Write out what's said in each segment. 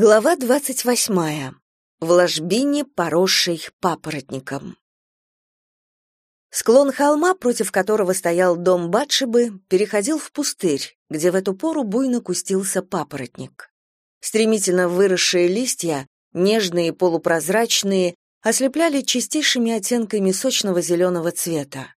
Глава двадцать восьмая. В ложбине, поросшей папоротником. Склон холма, против которого стоял дом Батшибы, переходил в пустырь, где в эту пору буйно кустился папоротник. Стремительно выросшие листья, нежные и полупрозрачные, ослепляли чистейшими оттенками сочного зеленого цвета.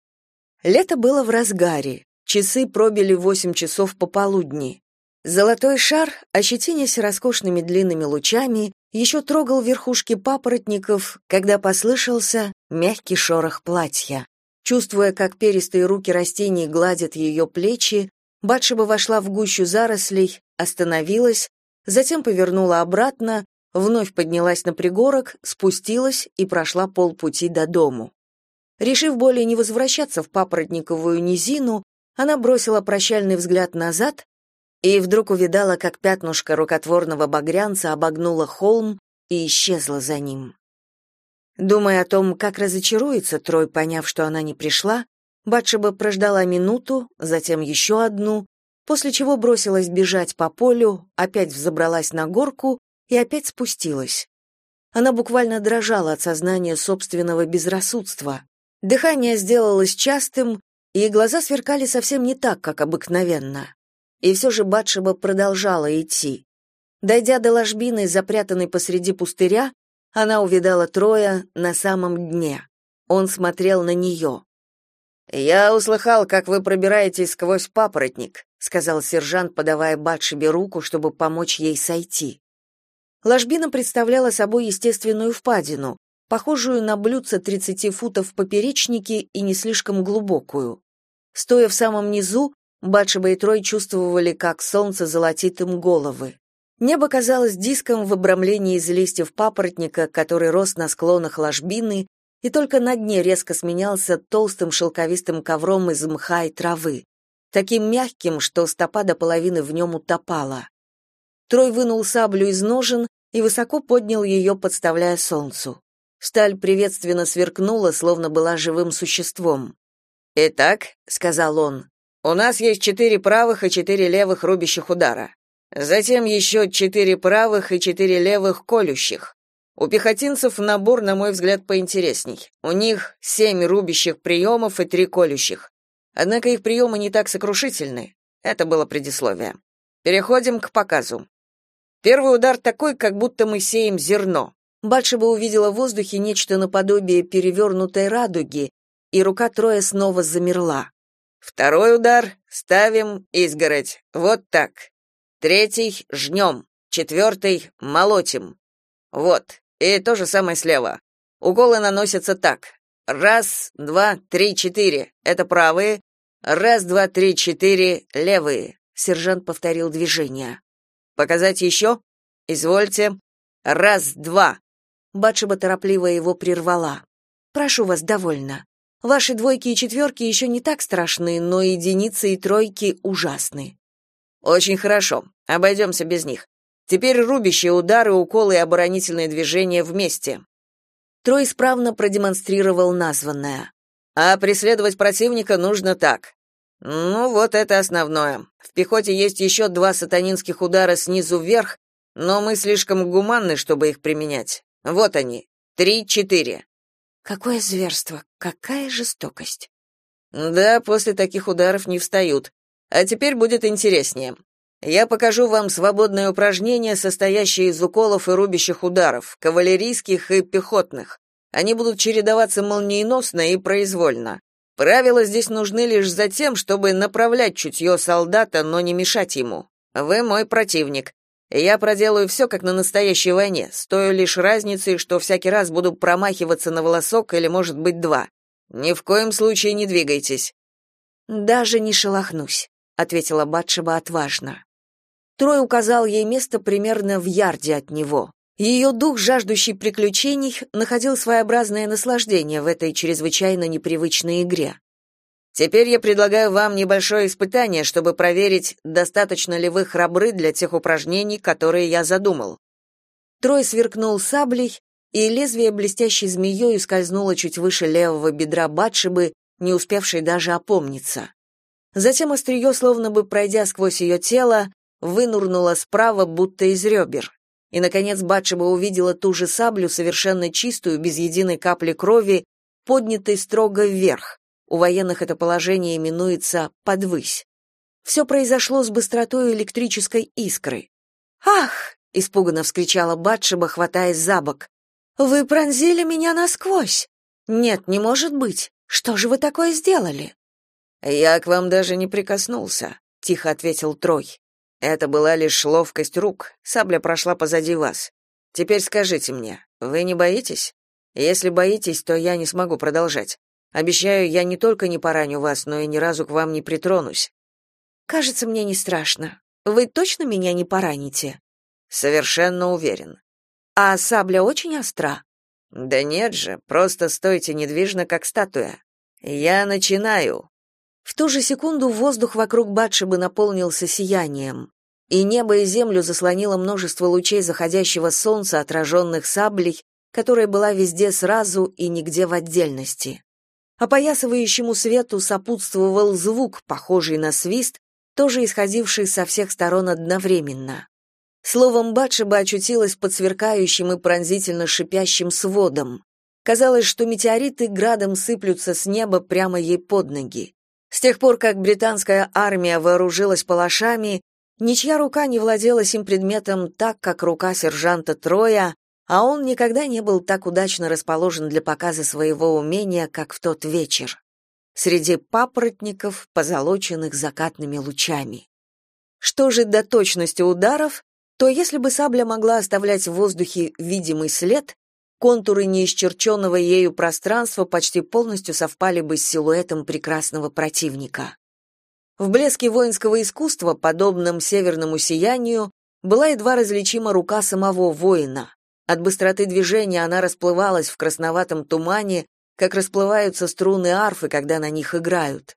Лето было в разгаре, часы пробили восемь часов пополудни. Золотой шар, ощетинясь роскошными длинными лучами, еще трогал верхушки папоротников, когда послышался мягкий шорох платья. Чувствуя, как перистые руки растений гладят ее плечи, Батшеба вошла в гущу зарослей, остановилась, затем повернула обратно, вновь поднялась на пригорок, спустилась и прошла полпути до дому. Решив более не возвращаться в папоротниковую низину, она бросила прощальный взгляд назад и вдруг увидала, как пятнышко рукотворного багрянца обогнуло холм и исчезло за ним. Думая о том, как разочаруется Трой, поняв, что она не пришла, Батшеба прождала минуту, затем еще одну, после чего бросилась бежать по полю, опять взобралась на горку и опять спустилась. Она буквально дрожала от сознания собственного безрассудства. Дыхание сделалось частым, и глаза сверкали совсем не так, как обыкновенно. И все же Батшеба продолжала идти. Дойдя до ложбины, запрятанной посреди пустыря, она увидала Троя на самом дне. Он смотрел на нее. «Я услыхал, как вы пробираетесь сквозь папоротник», сказал сержант, подавая Батшебе руку, чтобы помочь ей сойти. Ложбина представляла собой естественную впадину, похожую на блюдце 30 футов в поперечнике и не слишком глубокую. Стоя в самом низу, Батшеба и Трой чувствовали, как солнце золотит им головы. Небо казалось диском в обрамлении из листьев папоротника, который рос на склонах ложбины, и только на дне резко сменялся толстым шелковистым ковром из мха и травы, таким мягким, что стопа до половины в нем утопала. Трой вынул саблю из ножен и высоко поднял ее, подставляя солнцу. Сталь приветственно сверкнула, словно была живым существом. «Итак», — сказал он, у нас есть четыре правых и четыре левых рубящих удара. Затем еще четыре правых и четыре левых колющих. У пехотинцев набор, на мой взгляд, поинтересней. У них семь рубящих приемов и три колющих. Однако их приемы не так сокрушительны. Это было предисловие. Переходим к показу. Первый удар такой, как будто мы сеем зерно. Батшеба увидела в воздухе нечто наподобие перевернутой радуги, и рука Троя снова замерла. Второй удар ставим изгородь. Вот так. Третий жнем. Четвертый молотим. Вот. И то же самое слева. Уколы наносятся так. Раз, два, три, четыре. Это правые. Раз, два, три, четыре левые. Сержант повторил движение. Показать еще? Извольте. Раз, два. Батшеба торопливо его прервала. Прошу вас, довольно. Ваши двойки и четверки еще не так страшны, но единицы и тройки ужасны. Очень хорошо. Обойдемся без них. Теперь рубящие удары, уколы и оборонительные движения вместе. Трой исправно продемонстрировал названное. А преследовать противника нужно так. Ну, вот это основное. В пехоте есть еще два сатанинских удара снизу вверх, но мы слишком гуманны, чтобы их применять. Вот они. Три-четыре. Какое зверство, какая жестокость. Да, после таких ударов не встают. А теперь будет интереснее. Я покажу вам свободное упражнение, состоящее из уколов и рубящих ударов, кавалерийских и пехотных. Они будут чередоваться молниеносно и произвольно. Правила здесь нужны лишь за тем, чтобы направлять чутье солдата, но не мешать ему. Вы мой противник. Я проделаю все, как на настоящей войне, с той лишь разницей, что всякий раз буду промахиваться на волосок или, может быть, два. Ни в коем случае не двигайтесь. Даже не шелохнусь, ответила Батшеба отважно. Трой указал ей место примерно в ярде от него. Ее дух, жаждущий приключений, находил своеобразное наслаждение в этой чрезвычайно непривычной игре. Теперь я предлагаю вам небольшое испытание, чтобы проверить, достаточно ли вы храбры для тех упражнений, которые я задумал. Трой сверкнул саблей, и лезвие блестящей змеей скользнуло чуть выше левого бедра Батшибы, не успевшей даже опомниться. Затем острие, словно бы пройдя сквозь ее тело, вынурнуло справа, будто из ребер. и, наконец, Батшеба увидела ту же саблю, совершенно чистую, без единой капли крови, поднятой строго вверх. У военных это положение именуется «подвысь». Все произошло с быстротой электрической искры. «Ах!» — испуганно вскричала Батшеба, хватаясь за бок. «Вы пронзили меня насквозь!» «Нет, не может быть! Что же вы такое сделали?» «Я к вам даже не прикоснулся», — тихо ответил Трой. Это была лишь ловкость рук, сабля прошла позади вас. Теперь скажите мне, вы не боитесь? Если боитесь, то я не смогу продолжать. Обещаю, я не только не пораню вас, но и ни разу к вам не притронусь. Кажется, мне не страшно. Вы точно меня не пораните? Совершенно уверен. А сабля очень остра? Да нет же, просто стойте недвижно, как статуя. Я начинаю. В ту же секунду воздух вокруг Батшебы наполнился сиянием, и небо и землю заслонило множество лучей заходящего солнца, отраженных саблей, которая была везде сразу и нигде в отдельности. Опоясывающему свету сопутствовал звук, похожий на свист, тоже исходивший со всех сторон одновременно. Словом, Батшеба очутилась под сверкающим и пронзительно шипящим сводом. Казалось, что метеориты градом сыплются с неба прямо ей под ноги. С тех пор, как британская армия вооружилась палашами, ничья рука не владела сим предметом так, как рука сержанта Троя, а он никогда не был так удачно расположен для показа своего умения, как в тот вечер. Среди папоротников, позолоченных закатными лучами. Что же до точности ударов, то если бы сабля могла оставлять в воздухе видимый след, Контуры неисчерченного ею пространства почти полностью совпали бы с силуэтом прекрасного противника. В блеске воинского искусства, подобном северному сиянию, была едва различима рука самого воина. От быстроты движения она расплывалась в красноватом тумане, как расплываются струны арфы, когда на них играют.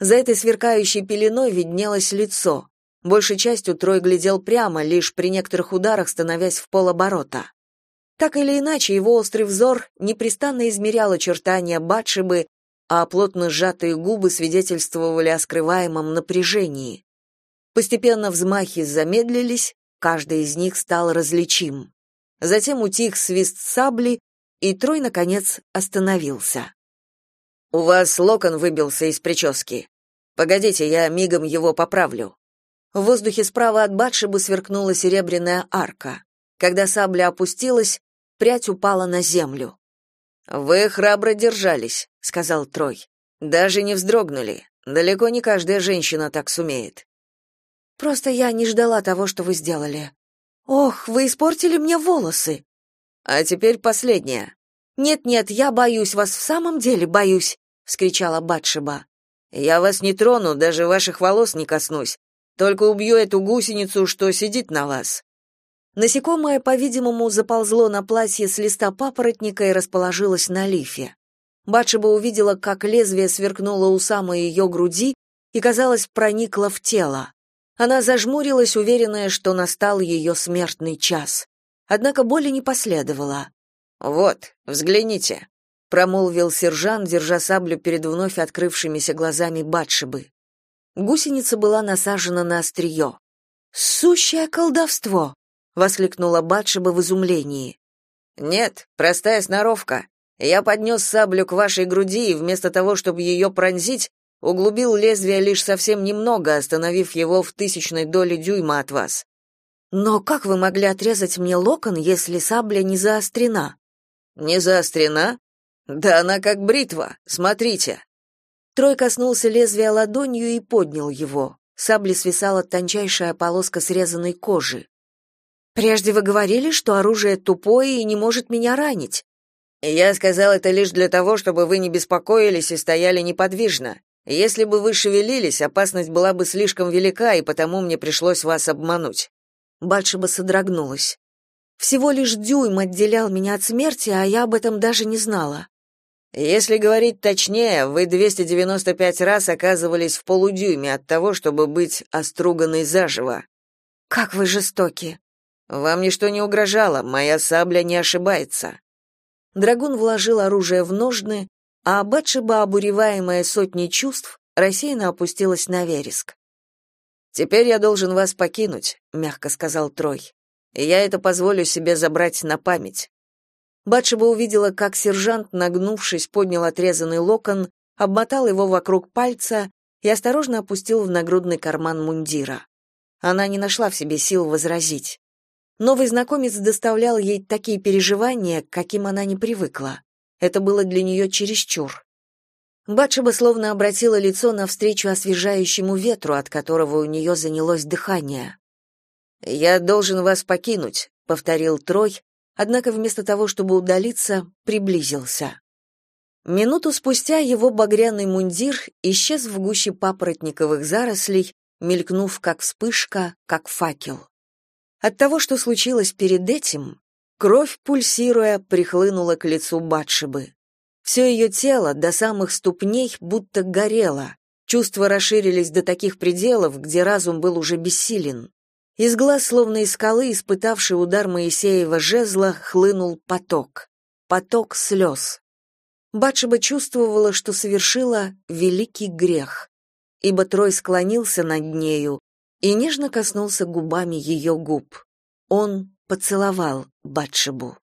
За этой сверкающей пеленой виднелось лицо. Большей частью Трой глядел прямо, лишь при некоторых ударах становясь в полоборота. Так или иначе, его острый взор непрестанно измерял очертания Батшибы, а плотно сжатые губы свидетельствовали о скрываемом напряжении. Постепенно взмахи замедлились, каждый из них стал различим. Затем утих свист сабли, и Трой, наконец, остановился. «У вас локон выбился из прически. Погодите, я мигом его поправлю». В воздухе справа от Батшибы сверкнула серебряная арка. Когда сабля опустилась, прядь упала на землю. «Вы храбро держались», — сказал Трой. «Даже не вздрогнули. Далеко не каждая женщина так сумеет». «Просто я не ждала того, что вы сделали. Ох, вы испортили мне волосы!» «А теперь последняя». «Нет-нет, я боюсь, вас в самом деле боюсь», — вскричала Батшеба. «Я вас не трону, даже ваших волос не коснусь. Только убью эту гусеницу, что сидит на вас». Насекомое, по-видимому, заползло на платье с листа папоротника и расположилось на лифе. Батшеба увидела, как лезвие сверкнуло у самой ее груди и, казалось, проникло в тело. Она зажмурилась, уверенная, что настал ее смертный час. Однако боли не последовало. «Вот, взгляните», — промолвил сержант, держа саблю перед вновь открывшимися глазами Батшебы. Гусеница была насажена на острие. «Сущее колдовство!» воскликнула Батшеба в изумлении. Нет, простая сноровка. Я поднес саблю к вашей груди и вместо того, чтобы ее пронзить, углубил лезвие лишь совсем немного, остановив его в тысячной доли дюйма от вас. Но как вы могли отрезать мне локон, если сабля не заострена? Не заострена? Да она как бритва. Смотрите. Трой коснулся лезвия ладонью и поднял его. Сабли свисала тончайшая полоска срезанной кожи. Прежде вы говорили, что оружие тупое и не может меня ранить. Я сказал это лишь для того, чтобы вы не беспокоились и стояли неподвижно. Если бы вы шевелились, опасность была бы слишком велика, и потому мне пришлось вас обмануть. Батшеба содрогнулась. Всего лишь дюйм отделял меня от смерти, а я об этом даже не знала. Если говорить точнее, вы 295 раз оказывались в полудюйме от того, чтобы быть оструганной заживо. Как вы жестоки. Вам ничто не угрожало, моя сабля не ошибается. Драгун вложил оружие в ножны, а Батшеба, обуреваемая сотней чувств, рассеянно опустилась на вереск. «Теперь я должен вас покинуть», — мягко сказал Трой. Я это позволю себе забрать на память. Батшеба увидела, как сержант, нагнувшись, поднял отрезанный локон, обмотал его вокруг пальца и осторожно опустил в нагрудный карман мундира. Она не нашла в себе сил возразить. Новый знакомец доставлял ей такие переживания, к каким она не привыкла. Это было для нее чересчур. Батшеба словно обратила лицо навстречу освежающему ветру, от которого у нее занялось дыхание. «Я должен вас покинуть», — повторил Трой, однако вместо того, чтобы удалиться, приблизился. Минуту спустя его багряный мундир исчез в гуще папоротниковых зарослей, мелькнув как вспышка, как факел. От того, что случилось перед этим, кровь, пульсируя, прихлынула к лицу Батшибы. Все ее тело до самых ступней будто горело, чувства расширились до таких пределов, где разум был уже бессилен. Из глаз, словно из скалы, испытавший удар Моисеева жезла, хлынул поток. Поток слез. Батшеба чувствовала, что совершила великий грех, ибо Трой склонился над нею и нежно коснулся губами ее губ. Он поцеловал Батшебу.